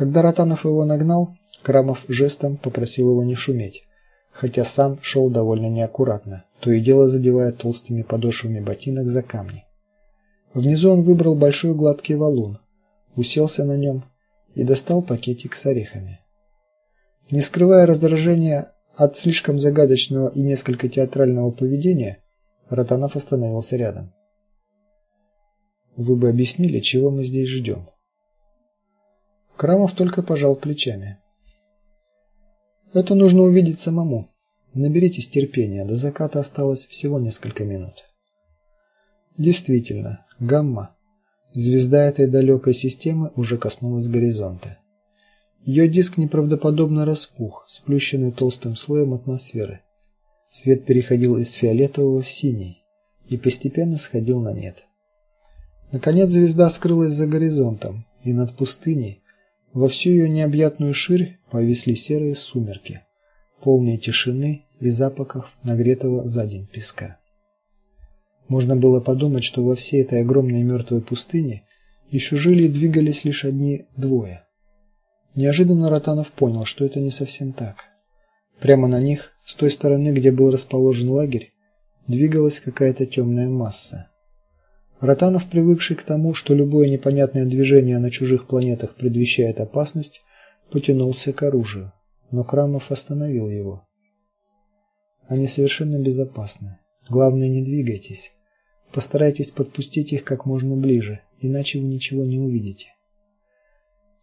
Когда Ротанов его нагнал, Крамов жестом попросил его не шуметь, хотя сам шел довольно неаккуратно, то и дело задевая толстыми подошвами ботинок за камни. Внизу он выбрал большой гладкий валун, уселся на нем и достал пакетик с орехами. Не скрывая раздражения от слишком загадочного и несколько театрального поведения, Ротанов остановился рядом. Вы бы объяснили, чего мы здесь ждем?» Крамов только пожал плечами. Это нужно увидеть самому. Наберитесь терпения, до заката осталось всего несколько минут. Действительно, гамма, звезда этой далекой системы, уже коснулась горизонта. Ее диск неправдоподобно распух, сплющенный толстым слоем атмосферы. Свет переходил из фиолетового в синий и постепенно сходил на нет. Наконец звезда скрылась за горизонтом, и над пустыней во всю ее необъятную ширь повисли серые сумерки, полные тишины и запахов нагретого за день песка. Можно было подумать, что во всей этой огромной мертвой пустыне еще жили и двигались лишь одни двое. Неожиданно Ротанов понял, что это не совсем так. Прямо на них, с той стороны, где был расположен лагерь, двигалась какая-то темная масса. Ротанов, привыкший к тому, что любое непонятное движение на чужих планетах предвещает опасность, потянулся к оружию, но Крамов остановил его. Они совершенно безопасны. Главное, не двигайтесь. Постарайтесь подпустить их как можно ближе, иначе вы ничего не увидите.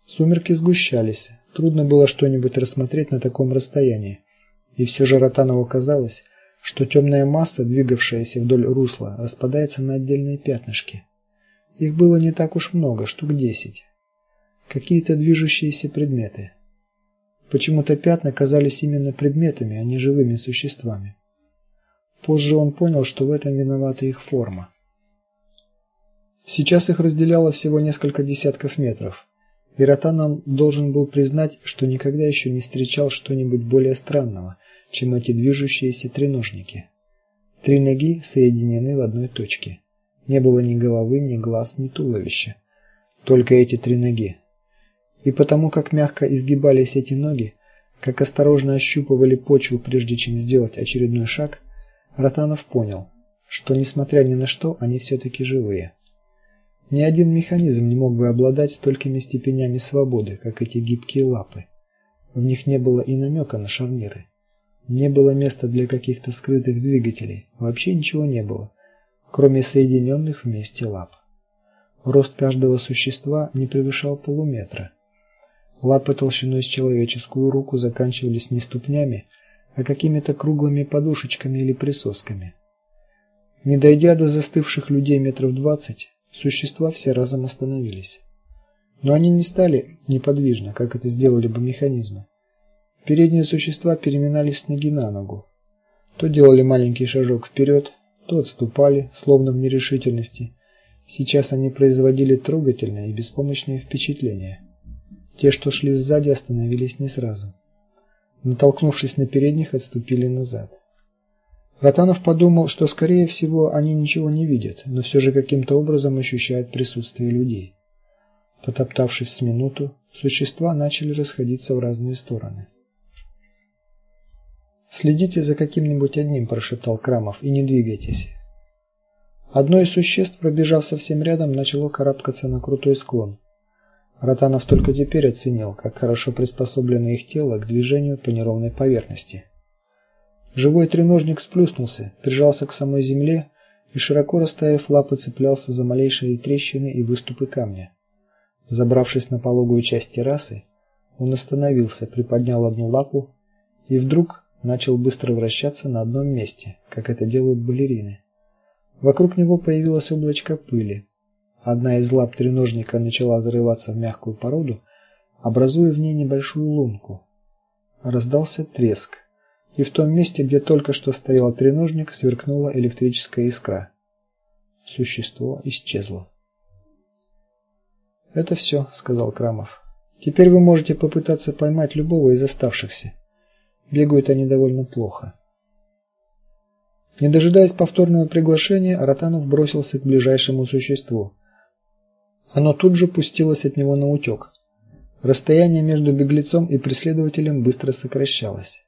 Сумерки сгущались. Трудно было что-нибудь рассмотреть на таком расстоянии. И все же Ротанову казалось, что темная масса, двигавшаяся вдоль русла, распадается на отдельные пятнышки. Их было не так уж много, штук десять. Какие-то движущиеся предметы. Почему-то пятна казались именно предметами, а не живыми существами. Позже он понял, что в этом виновата их форма. Сейчас их разделяло всего несколько десятков метров. И Ротанан должен был признать, что никогда еще не встречал что-нибудь более странного – чем эти движущиеся треножники. Три ноги соединены в одной точке. Не было ни головы, ни глаз, ни туловища. Только эти три ноги. И потому как мягко изгибались эти ноги, как осторожно ощупывали почву прежде чем сделать очередной шаг, Ротанов понял, что несмотря ни на что, они все таки живые. Ни один механизм не мог бы обладать столькими степенями свободы, как эти гибкие лапы. В них не было и намека на шарниры. Не было места для каких-то скрытых двигателей. Вообще ничего не было, кроме соединенных вместе лап. Рост каждого существа не превышал полуметра. Лапы толщиной с человеческую руку заканчивались не ступнями, а какими-то круглыми подушечками или присосками. Не дойдя до застывших людей метров двадцать, существа все разом остановились. Но они не стали неподвижно, как это сделали бы механизмы. Передние существа переминались с ноги на ногу. То делали маленький шажок вперед, то отступали, словно в нерешительности. Сейчас они производили трогательное и беспомощное впечатление. Те, что шли сзади, остановились не сразу. Натолкнувшись на передних, отступили назад. Ротанов подумал, что скорее всего они ничего не видят, но все же каким-то образом ощущают присутствие людей. Потоптавшись с минуту, существа начали расходиться в разные стороны. Следите за каким-нибудь одним, прошептал Крамов, и не двигайтесь. Одно из существ, пробежав совсем рядом, начало карабкаться на крутой склон. Ротанов только теперь оценил, как хорошо приспособлено их тело к движению по неровной поверхности. Живой треножник сплюснулся, прижался к самой земле и широко расставив лапы цеплялся за малейшие трещины и выступы камня. Забравшись на пологую часть террасы, он остановился, приподнял одну лапу и вдруг начал быстро вращаться на одном месте, как это делают балерины. Вокруг него появилось облачко пыли. Одна из лап треножника начала зарываться в мягкую породу, образуя в ней небольшую лунку. Раздался треск, и в том месте, где только что стоял треножник, сверкнула электрическая искра. Существо исчезло. Это все, сказал Крамов. Теперь вы можете попытаться поймать любого из оставшихся. Бегают они довольно плохо. Не дожидаясь повторного приглашения, Ротанов бросился к ближайшему существу. Оно тут же пустилось от него на утёк. Расстояние между беглецом и преследователем быстро сокращалось.